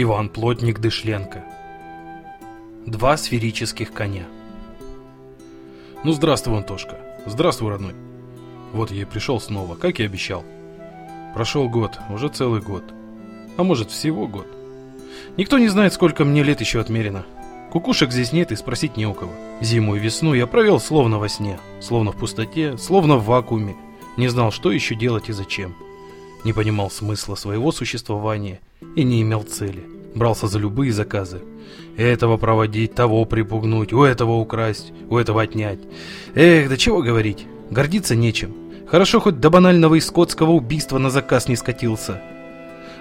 Иван Плотник Дышленко. Два сферических коня. Ну, здравствуй, Антошка. Здравствуй, родной. Вот я и пришел снова, как и обещал. Прошел год, уже целый год. А может, всего год. Никто не знает, сколько мне лет еще отмерено. Кукушек здесь нет и спросить не у кого. Зиму и весну я провел словно во сне, словно в пустоте, словно в вакууме. Не знал, что еще делать и зачем. Не понимал смысла своего существования и не имел цели. Брался за любые заказы. Этого проводить, того припугнуть, у этого украсть, у этого отнять. Эх, да чего говорить, гордиться нечем. Хорошо хоть до банального и скотского убийства на заказ не скатился.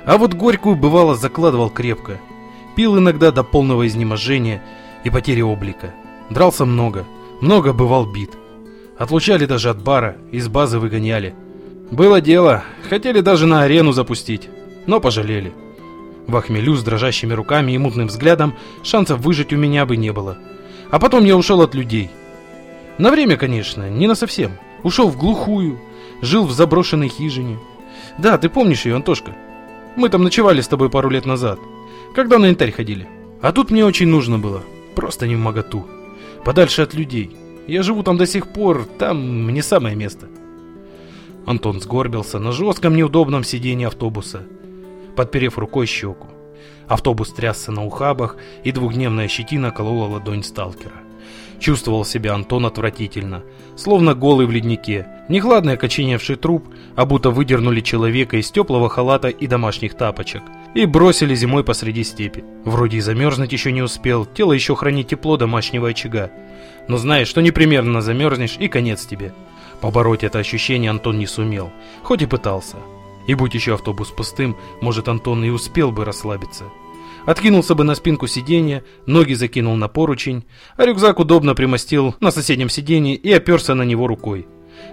А вот горькую бывало закладывал крепко. Пил иногда до полного изнеможения и потери облика. Дрался много, много бывал бит. Отлучали даже от бара, из базы выгоняли. Было дело, хотели даже на арену запустить, но пожалели. В охмелю с дрожащими руками и мутным взглядом шансов выжить у меня бы не было. А потом я ушел от людей. На время, конечно, не на совсем. Ушел в глухую, жил в заброшенной хижине. Да, ты помнишь ее, Антошка? Мы там ночевали с тобой пару лет назад, когда на янтарь ходили. А тут мне очень нужно было, просто не в моготу. Подальше от людей. Я живу там до сих пор, там мне самое место. Антон сгорбился на жестком неудобном сиденье автобуса, подперев рукой щеку. Автобус трясся на ухабах, и двухдневная щетина колола ладонь сталкера. Чувствовал себя Антон отвратительно, словно голый в леднике. Нехладный окоченевший труп, а будто выдернули человека из теплого халата и домашних тапочек и бросили зимой посреди степи. Вроде и замерзнуть еще не успел, тело еще хранит тепло домашнего очага. Но знаешь, что непременно замерзнешь и конец тебе. Побороть это ощущение Антон не сумел, хоть и пытался. И будь еще автобус пустым, может Антон и успел бы расслабиться. Откинулся бы на спинку сиденья, ноги закинул на поручень, а рюкзак удобно примостил на соседнем сиденье и оперся на него рукой.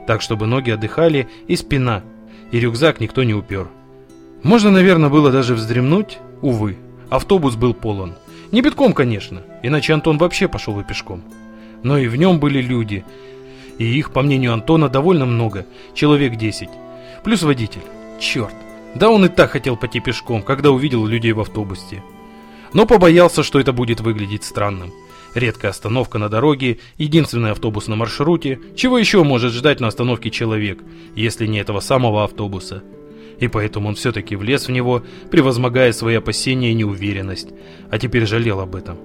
Так, чтобы ноги отдыхали и спина, и рюкзак никто не упер. Можно, наверное, было даже вздремнуть, увы, автобус был полон. Не битком, конечно, иначе Антон вообще пошел бы пешком. Но и в нем были люди, и их, по мнению Антона, довольно много, человек 10. Плюс водитель. Черт, да он и так хотел пойти пешком, когда увидел людей в автобусе но побоялся, что это будет выглядеть странным. Редкая остановка на дороге, единственный автобус на маршруте. Чего еще может ждать на остановке человек, если не этого самого автобуса? И поэтому он все-таки влез в него, превозмогая свои опасения и неуверенность. А теперь жалел об этом.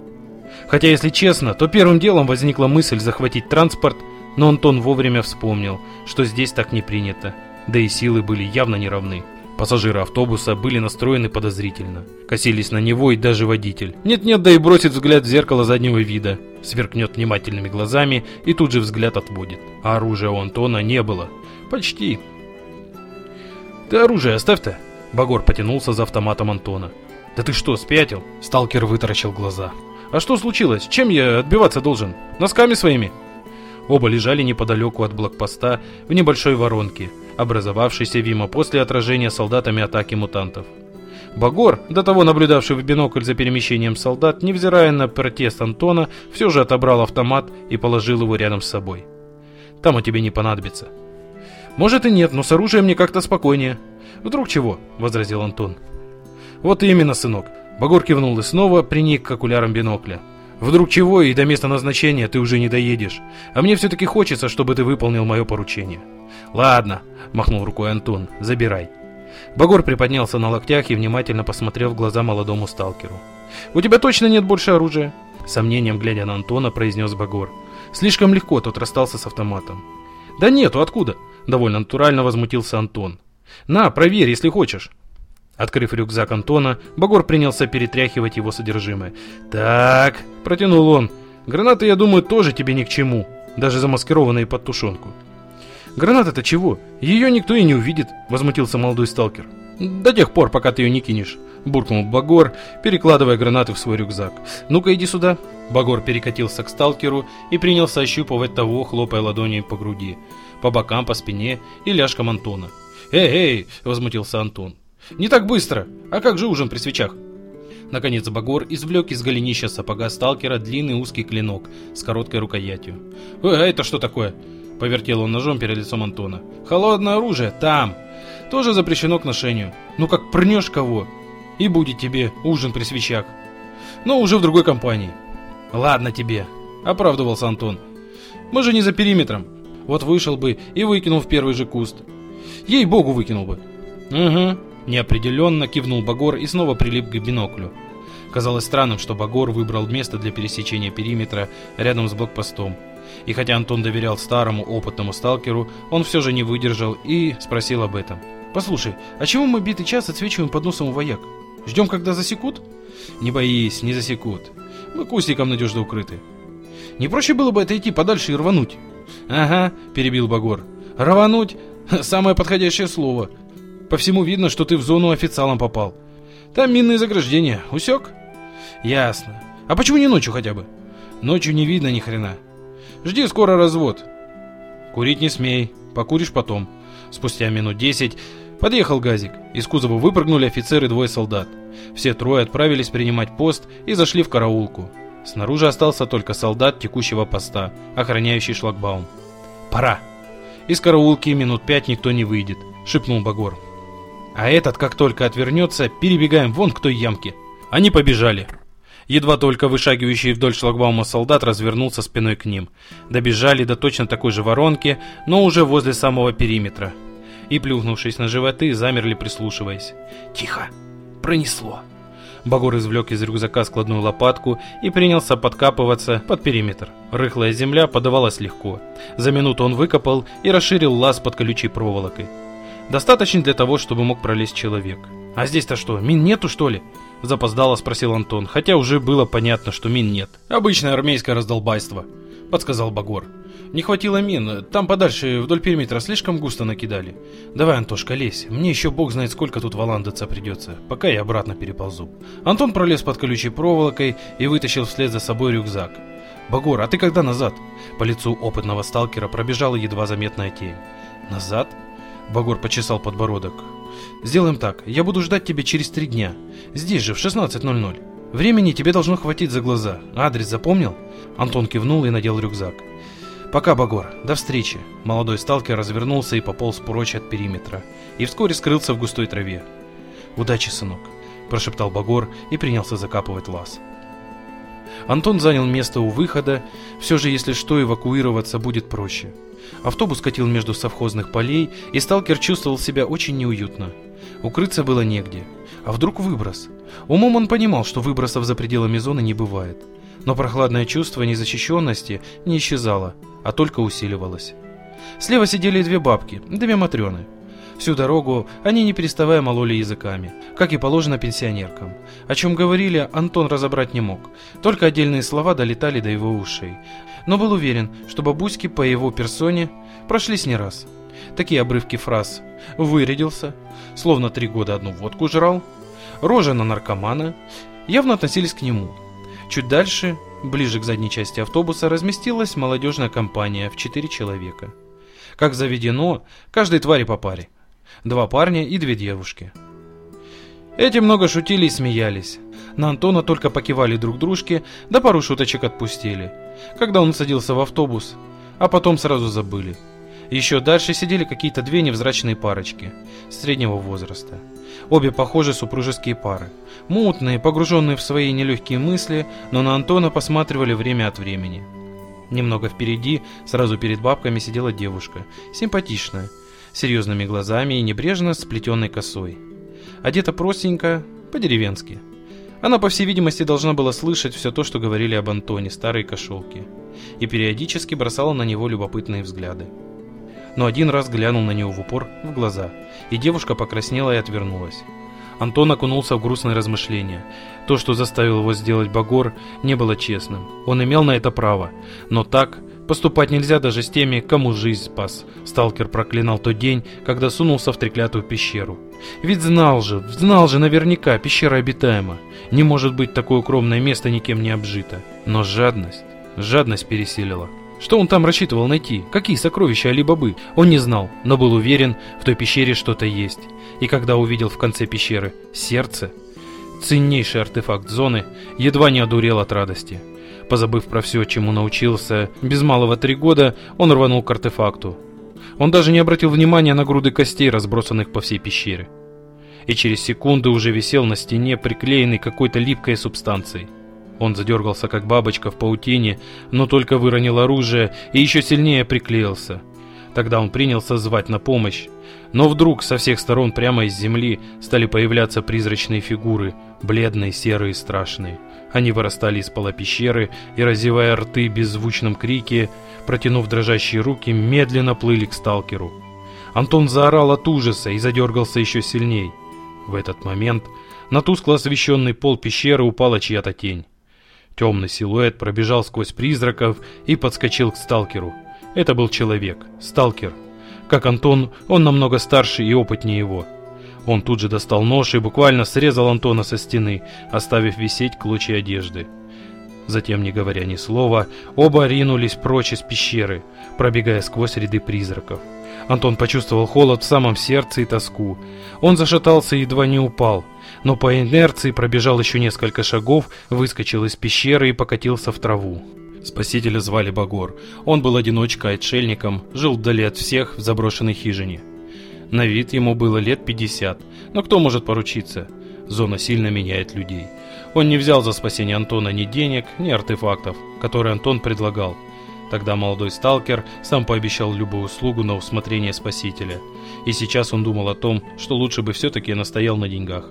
Хотя, если честно, то первым делом возникла мысль захватить транспорт, но Антон вовремя вспомнил, что здесь так не принято, да и силы были явно неравны. Пассажиры автобуса были настроены подозрительно. Косились на него и даже водитель. Нет-нет, да и бросит взгляд в зеркало заднего вида. Сверкнет внимательными глазами и тут же взгляд отводит. А оружия у Антона не было. Почти. «Ты оружие оставь-то!» Багор потянулся за автоматом Антона. «Да ты что, спятил?» Сталкер вытаращил глаза. «А что случилось? Чем я отбиваться должен? Носками своими?» Оба лежали неподалеку от блокпоста в небольшой воронке, образовавшейся, видимо, после отражения солдатами атаки мутантов. Багор, до того наблюдавший в бинокль за перемещением солдат, невзирая на протест Антона, все же отобрал автомат и положил его рядом с собой. «Там он тебе не понадобится». «Может и нет, но с оружием мне как-то спокойнее». «Вдруг чего?» – возразил Антон. «Вот именно, сынок». Багор кивнул и снова приник к окулярам бинокля. Вдруг чего, и до места назначения ты уже не доедешь. А мне все-таки хочется, чтобы ты выполнил мое поручение. Ладно, махнул рукой Антон, забирай. Багор приподнялся на локтях и внимательно посмотрел в глаза молодому сталкеру. «У тебя точно нет больше оружия?» Сомнением глядя на Антона, произнес Багор. Слишком легко тот расстался с автоматом. «Да нету, откуда?» Довольно натурально возмутился Антон. «На, проверь, если хочешь». Открыв рюкзак Антона, Багор принялся перетряхивать его содержимое. «Так», — протянул он, — «гранаты, я думаю, тоже тебе ни к чему, даже замаскированные под тушенку». «Граната-то чего? Ее никто и не увидит», — возмутился молодой сталкер. «До тех пор, пока ты ее не кинешь», — буркнул Багор, перекладывая гранаты в свой рюкзак. «Ну-ка, иди сюда». Багор перекатился к сталкеру и принялся ощупывать того, хлопая ладонью по груди, по бокам, по спине и ляжкам Антона. «Эй, эй!» — возмутился Антон. «Не так быстро! А как же ужин при свечах?» Наконец Багор извлек из голенища сапога сталкера длинный узкий клинок с короткой рукоятью. «Э, а это что такое?» — повертел он ножом перед лицом Антона. «Холодное оружие! Там! Тоже запрещено к ношению. Ну как прнешь кого!» И будет тебе ужин при свечах. Но уже в другой компании. Ладно тебе, оправдывался Антон. Мы же не за периметром. Вот вышел бы и выкинул в первый же куст. Ей-богу, выкинул бы. Угу, неопределенно кивнул Багор и снова прилип к биноклю. Казалось странным, что Багор выбрал место для пересечения периметра рядом с блокпостом. И хотя Антон доверял старому опытному сталкеру, он все же не выдержал и спросил об этом. «Послушай, а чего мы битый час отсвечиваем под носом у вояк? Ждем, когда засекут?» «Не боись, не засекут. Мы кустиком надежно укрыты». «Не проще было бы отойти подальше и рвануть?» «Ага», — перебил Багор. «Рвануть? Самое подходящее слово. По всему видно, что ты в зону официалом попал. Там минные заграждения. Усек?» «Ясно. А почему не ночью хотя бы?» «Ночью не видно ни хрена. Жди скоро развод». «Курить не смей. Покуришь потом». Спустя минут десять подъехал газик. Из кузова выпрыгнули офицеры и двое солдат. Все трое отправились принимать пост и зашли в караулку. Снаружи остался только солдат текущего поста, охраняющий шлагбаум. «Пора!» «Из караулки минут пять никто не выйдет», — шепнул Багор. «А этот, как только отвернется, перебегаем вон к той ямке». Они побежали. Едва только вышагивающий вдоль шлагбаума солдат развернулся спиной к ним. Добежали до точно такой же воронки, но уже возле самого периметра. И, плюхнувшись на животы, замерли, прислушиваясь. «Тихо! Пронесло!» Багор извлек из рюкзака складную лопатку и принялся подкапываться под периметр. Рыхлая земля подавалась легко. За минуту он выкопал и расширил лаз под колючей проволокой. Достаточно для того, чтобы мог пролезть человек. «А здесь-то что, мин нету, что ли?» Запоздало спросил Антон, хотя уже было понятно, что мин нет. «Обычное армейское раздолбайство», — подсказал Багор. «Не хватило мин, там подальше вдоль периметра слишком густо накидали. Давай, Антошка, лезь, мне еще бог знает сколько тут валандаться придется, пока я обратно переползу». Антон пролез под колючей проволокой и вытащил вслед за собой рюкзак. «Багор, а ты когда назад?» По лицу опытного сталкера пробежала едва заметная тень. «Назад?» Багор почесал подбородок. «Сделаем так, я буду ждать тебя через три дня. Здесь же, в 16.00. Времени тебе должно хватить за глаза. Адрес запомнил?» Антон кивнул и надел рюкзак. «Пока, Багор. До встречи». Молодой сталкер развернулся и пополз прочь от периметра. И вскоре скрылся в густой траве. «Удачи, сынок», – прошептал Багор и принялся закапывать лаз. Антон занял место у выхода. Все же, если что, эвакуироваться будет проще. Автобус катил между совхозных полей, и сталкер чувствовал себя очень неуютно. Укрыться было негде. А вдруг выброс? Умом он понимал, что выбросов за пределами зоны не бывает. Но прохладное чувство незащищенности не исчезало, а только усиливалось. Слева сидели две бабки, две матрены. Всю дорогу они не переставая мололи языками, как и положено пенсионеркам. О чем говорили, Антон разобрать не мог, только отдельные слова долетали до его ушей. Но был уверен, что бабуськи по его персоне прошлись не раз. Такие обрывки фраз «вырядился», словно три года одну водку жрал, «рожа на наркомана» явно относились к нему. Чуть дальше, ближе к задней части автобуса, разместилась молодежная компания в четыре человека. Как заведено, каждой твари по паре – два парня и две девушки. Эти много шутили и смеялись. На Антона только покивали друг дружке, да пару шуточек отпустили, когда он садился в автобус, а потом сразу забыли. Еще дальше сидели какие-то две невзрачные парочки, среднего возраста. Обе похожи супружеские пары. Мутные, погруженные в свои нелегкие мысли, но на Антона посматривали время от времени. Немного впереди, сразу перед бабками, сидела девушка, симпатичная, серьезными глазами и небрежно сплетенной косой. Одета простенько, по-деревенски. Она, по всей видимости, должна была слышать все то, что говорили об Антоне, старой кошелке, и периодически бросала на него любопытные взгляды. Но один раз глянул на нее в упор, в глаза, и девушка покраснела и отвернулась. Антон окунулся в грустные размышления. То, что заставил его сделать Багор, не было честным. Он имел на это право, но так, Поступать нельзя даже с теми, кому жизнь спас. Сталкер проклинал тот день, когда сунулся в треклятую пещеру. Ведь знал же, знал же наверняка, пещера обитаема. Не может быть такое укромное место никем не обжито. Но жадность, жадность пересилила. Что он там рассчитывал найти? Какие сокровища Али-Бабы? Он не знал, но был уверен, в той пещере что-то есть. И когда увидел в конце пещеры сердце, ценнейший артефакт зоны, едва не одурел от радости. Позабыв про все, чему научился, без малого три года он рванул к артефакту. Он даже не обратил внимания на груды костей, разбросанных по всей пещере. и через секунду уже висел на стене, приклеенный какой-то липкой субстанцией. Он задергался, как бабочка в паутине, но только выронил оружие и еще сильнее приклеился. Тогда он принялся звать на помощь. Но вдруг со всех сторон прямо из земли стали появляться призрачные фигуры, бледные, серые, страшные. Они вырастали из пола пещеры и, разевая рты беззвучном крике, протянув дрожащие руки, медленно плыли к сталкеру. Антон заорал от ужаса и задергался еще сильней. В этот момент на тускло освещенный пол пещеры упала чья-то тень. Темный силуэт пробежал сквозь призраков и подскочил к сталкеру. Это был человек, сталкер. Как Антон, он намного старше и опытнее его. Он тут же достал нож и буквально срезал Антона со стены, оставив висеть клочья одежды. Затем, не говоря ни слова, оба ринулись прочь из пещеры, пробегая сквозь ряды призраков. Антон почувствовал холод в самом сердце и тоску. Он зашатался и едва не упал, но по инерции пробежал еще несколько шагов, выскочил из пещеры и покатился в траву. Спасителя звали Багор. Он был одиночкой-отшельником, жил вдали от всех в заброшенной хижине. На вид ему было лет 50, но кто может поручиться? Зона сильно меняет людей. Он не взял за спасение Антона ни денег, ни артефактов, которые Антон предлагал. Тогда молодой сталкер сам пообещал любую услугу на усмотрение спасителя. И сейчас он думал о том, что лучше бы все-таки настоял на деньгах.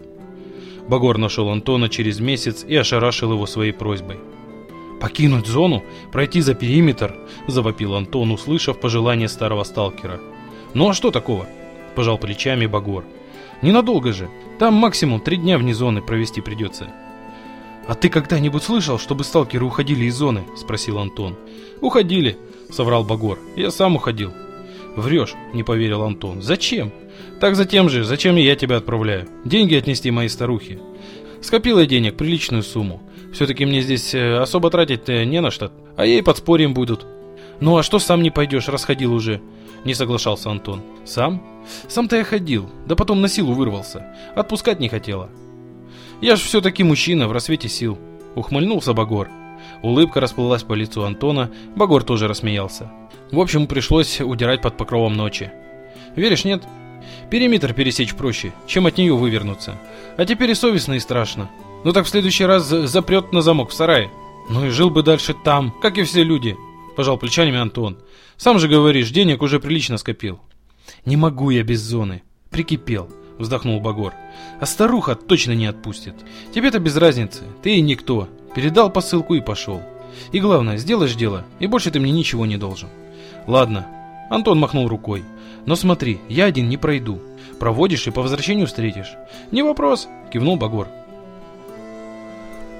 Багор нашел Антона через месяц и ошарашил его своей просьбой. «Покинуть зону? Пройти за периметр?» – завопил Антон, услышав пожелание старого сталкера. «Ну а что такого?» – пожал плечами Багор. «Ненадолго же. Там максимум три дня вне зоны провести придется». «А ты когда-нибудь слышал, чтобы сталкеры уходили из зоны?» – спросил Антон. «Уходили», – соврал Багор. «Я сам уходил». «Врешь», – не поверил Антон. «Зачем?» «Так затем же, зачем я тебя отправляю? Деньги отнести моей старухе». «Скопила денег, приличную сумму. Все-таки мне здесь э, особо тратить не на что, а ей подспорьем будут». «Ну а что сам не пойдешь, расходил уже?» Не соглашался Антон. «Сам? Сам-то я ходил, да потом на силу вырвался. Отпускать не хотела». Я ж все-таки мужчина в рассвете сил. Ухмыльнулся Багор. Улыбка расплылась по лицу Антона, Багор тоже рассмеялся. В общем, пришлось удирать под покровом ночи. Веришь, нет? Периметр пересечь проще, чем от нее вывернуться. А теперь и совестно, и страшно. Ну так в следующий раз запрет на замок в сарае. Ну и жил бы дальше там, как и все люди. Пожал плечами Антон. Сам же говоришь, денег уже прилично скопил. Не могу я без зоны. Прикипел вздохнул Багор. А старуха точно не отпустит. Тебе-то без разницы, ты и никто. Передал посылку и пошел. И главное, сделаешь дело, и больше ты мне ничего не должен. Ладно. Антон махнул рукой. Но смотри, я один не пройду. Проводишь и по возвращению встретишь. Не вопрос, кивнул Багор.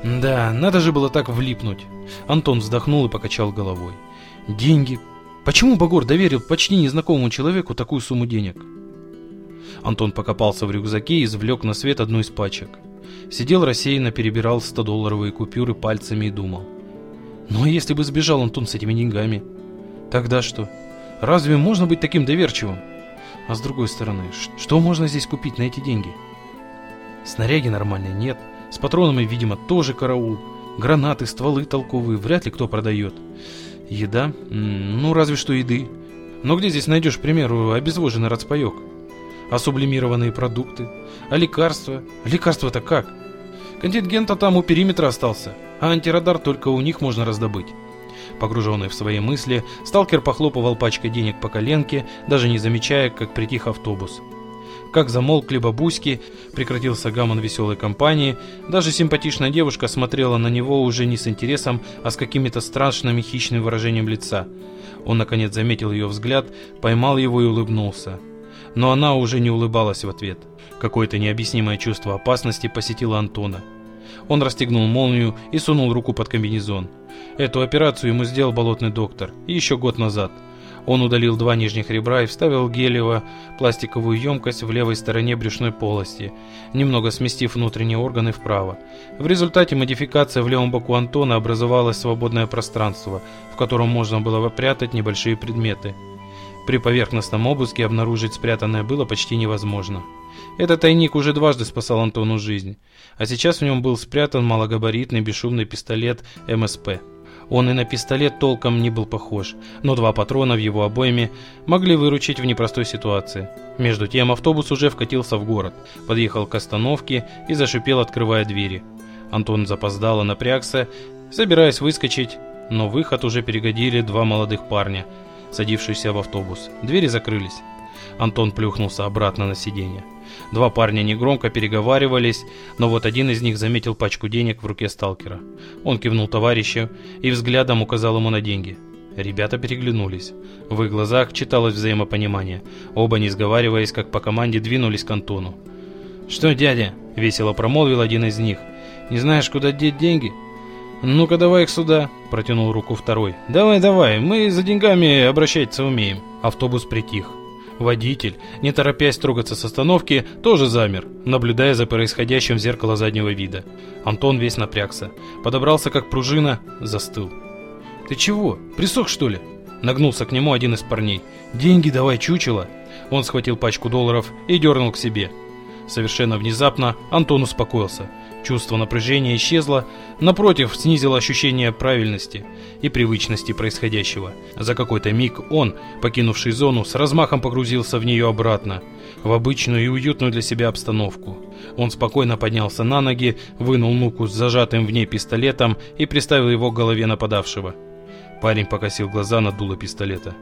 Да, надо же было так влипнуть. Антон вздохнул и покачал головой. Деньги. Почему Багор доверил почти незнакомому человеку такую сумму денег? Антон покопался в рюкзаке и извлек на свет одну из пачек. Сидел рассеянно, перебирал 100-долларовые купюры пальцами и думал. Ну а если бы сбежал Антон с этими деньгами? Тогда что? Разве можно быть таким доверчивым? А с другой стороны, что можно здесь купить на эти деньги? Снаряги нормальной нет, с патронами, видимо, тоже караул. Гранаты, стволы толковые, вряд ли кто продает. Еда? Ну, разве что еды. Но где здесь найдешь, к примеру, обезвоженный рацпаек? А сублимированные продукты? А лекарства? Лекарства-то как? Контингент-то там у периметра остался, а антирадар только у них можно раздобыть. Погруженный в свои мысли, сталкер похлопывал пачкой денег по коленке, даже не замечая, как притих автобус. Как замолкли бабуськи, прекратился гамон веселой компании, даже симпатичная девушка смотрела на него уже не с интересом, а с какими-то страшным и хищным выражением лица. Он наконец заметил ее взгляд, поймал его и улыбнулся но она уже не улыбалась в ответ. Какое-то необъяснимое чувство опасности посетило Антона. Он расстегнул молнию и сунул руку под комбинезон. Эту операцию ему сделал болотный доктор еще год назад. Он удалил два нижних ребра и вставил гелево пластиковую емкость в левой стороне брюшной полости, немного сместив внутренние органы вправо. В результате модификации в левом боку Антона образовалось свободное пространство, в котором можно было попрятать небольшие предметы. При поверхностном обыске обнаружить спрятанное было почти невозможно. Этот тайник уже дважды спасал Антону жизнь, а сейчас в нем был спрятан малогабаритный бесшумный пистолет МСП. Он и на пистолет толком не был похож, но два патрона в его обойме могли выручить в непростой ситуации. Между тем автобус уже вкатился в город, подъехал к остановке и зашипел, открывая двери. Антон запоздало напрягся, собираясь выскочить, но выход уже перегодили два молодых парня, садившиеся в автобус. Двери закрылись. Антон плюхнулся обратно на сиденье. Два парня негромко переговаривались, но вот один из них заметил пачку денег в руке сталкера. Он кивнул товарищу и взглядом указал ему на деньги. Ребята переглянулись. В их глазах читалось взаимопонимание. Оба, не сговариваясь, как по команде, двинулись к Антону. «Что, дядя?» – весело промолвил один из них. «Не знаешь, куда деть деньги?» «Ну-ка давай их сюда», – протянул руку второй. «Давай, давай, мы за деньгами обращаться умеем». Автобус притих. Водитель, не торопясь трогаться с остановки, тоже замер, наблюдая за происходящим в зеркало заднего вида. Антон весь напрягся, подобрался как пружина, застыл. «Ты чего, присох что ли?» Нагнулся к нему один из парней. «Деньги давай, чучело!» Он схватил пачку долларов и дернул к себе. Совершенно внезапно Антон успокоился. Чувство напряжения исчезло, напротив, снизило ощущение правильности и привычности происходящего. За какой-то миг он, покинувший зону, с размахом погрузился в нее обратно, в обычную и уютную для себя обстановку. Он спокойно поднялся на ноги, вынул муку с зажатым в ней пистолетом и приставил его к голове нападавшего. Парень покосил глаза на дуло пистолета.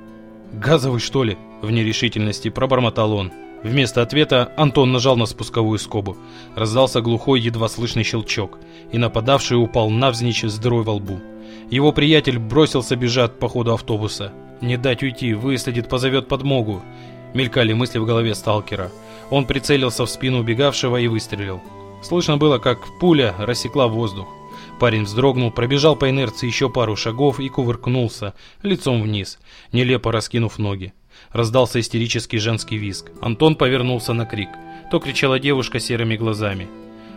«Газовый, что ли?» – в нерешительности пробормотал он. Вместо ответа Антон нажал на спусковую скобу. Раздался глухой, едва слышный щелчок, и нападавший упал навзничь с дырой во лбу. Его приятель бросился бежать по ходу автобуса. «Не дать уйти, выследит, позовет подмогу», — мелькали мысли в голове сталкера. Он прицелился в спину убегавшего и выстрелил. Слышно было, как пуля рассекла воздух. Парень вздрогнул, пробежал по инерции еще пару шагов и кувыркнулся, лицом вниз, нелепо раскинув ноги. Раздался истерический женский визг. Антон повернулся на крик. То кричала девушка серыми глазами.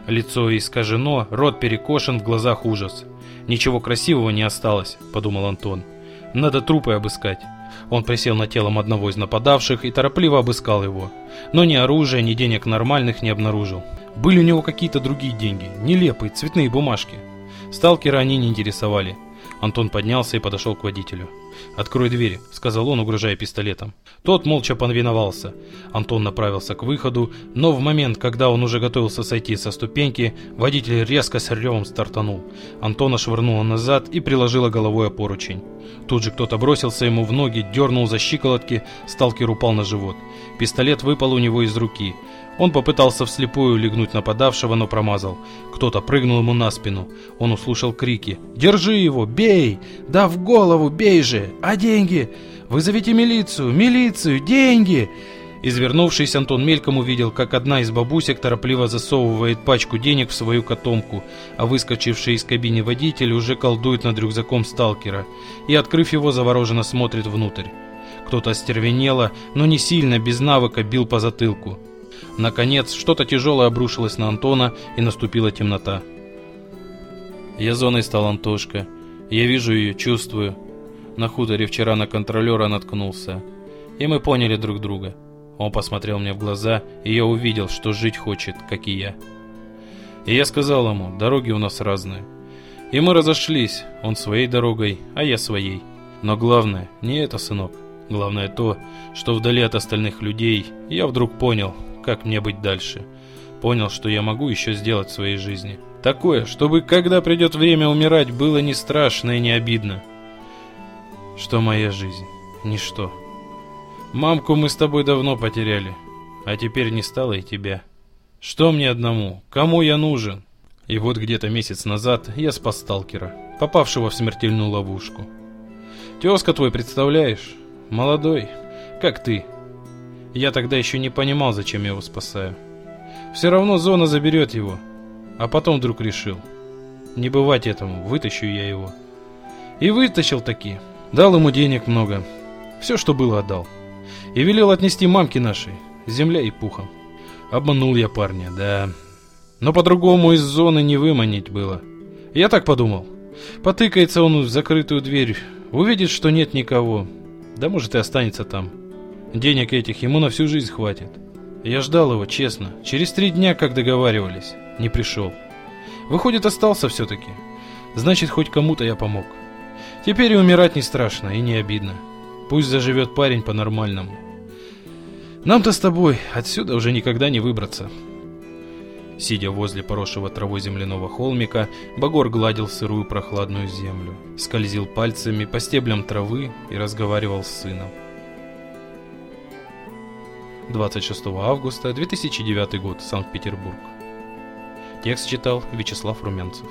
Лицо искажено, рот перекошен, в глазах ужас. «Ничего красивого не осталось», — подумал Антон. «Надо трупы обыскать». Он присел на телом одного из нападавших и торопливо обыскал его. Но ни оружия, ни денег нормальных не обнаружил. Были у него какие-то другие деньги, нелепые, цветные бумажки. Сталкера они не интересовали. Антон поднялся и подошел к водителю. «Открой двери», — сказал он, угрожая пистолетом. Тот молча повиновался. Антон направился к выходу, но в момент, когда он уже готовился сойти со ступеньки, водитель резко с ревом стартанул. Антона швырнуло назад и приложила головой о поручень. Тут же кто-то бросился ему в ноги, дернул за щиколотки, сталкер упал на живот. Пистолет выпал у него из руки. Он попытался вслепую легнуть нападавшего, но промазал. Кто-то прыгнул ему на спину. Он услышал крики. «Держи его! Бей! Да в голову! Бей же! А деньги? Вызовите милицию! Милицию! Деньги!» Извернувшись, Антон мельком увидел, как одна из бабусек торопливо засовывает пачку денег в свою котомку, а выскочивший из кабины водитель уже колдует над рюкзаком сталкера и, открыв его, завороженно смотрит внутрь. Кто-то остервенело, но не сильно, без навыка, бил по затылку. Наконец, что-то тяжелое обрушилось на Антона, и наступила темнота. Я зоной стал Антошка. Я вижу ее, чувствую. На хуторе вчера на контролера наткнулся. И мы поняли друг друга. Он посмотрел мне в глаза, и я увидел, что жить хочет, как и я. И я сказал ему, дороги у нас разные. И мы разошлись, он своей дорогой, а я своей. Но главное не это, сынок. Главное то, что вдали от остальных людей я вдруг понял, как мне быть дальше. Понял, что я могу еще сделать в своей жизни. Такое, чтобы, когда придет время умирать, было не страшно и не обидно. Что моя жизнь? Ничто. Мамку мы с тобой давно потеряли, а теперь не стало и тебя. Что мне одному? Кому я нужен? И вот где-то месяц назад я спас сталкера, попавшего в смертельную ловушку. Тезка твой, представляешь? Молодой, как ты, я тогда еще не понимал, зачем я его спасаю. Все равно зона заберет его. А потом вдруг решил. Не бывать этому, вытащу я его. И вытащил таки. Дал ему денег много. Все, что было, отдал. И велел отнести мамке нашей. Земля и пухом. Обманул я парня, да. Но по-другому из зоны не выманить было. Я так подумал. Потыкается он в закрытую дверь, увидит, что нет никого. Да может и останется там. Денег этих ему на всю жизнь хватит. Я ждал его, честно. Через три дня, как договаривались, не пришел. Выходит, остался все-таки. Значит, хоть кому-то я помог. Теперь и умирать не страшно и не обидно. Пусть заживет парень по-нормальному. Нам-то с тобой отсюда уже никогда не выбраться. Сидя возле поросшего травой земляного холмика, Багор гладил сырую прохладную землю, скользил пальцами по стеблям травы и разговаривал с сыном. 26 августа 2009 год, Санкт-Петербург. Текст читал Вячеслав Румянцев.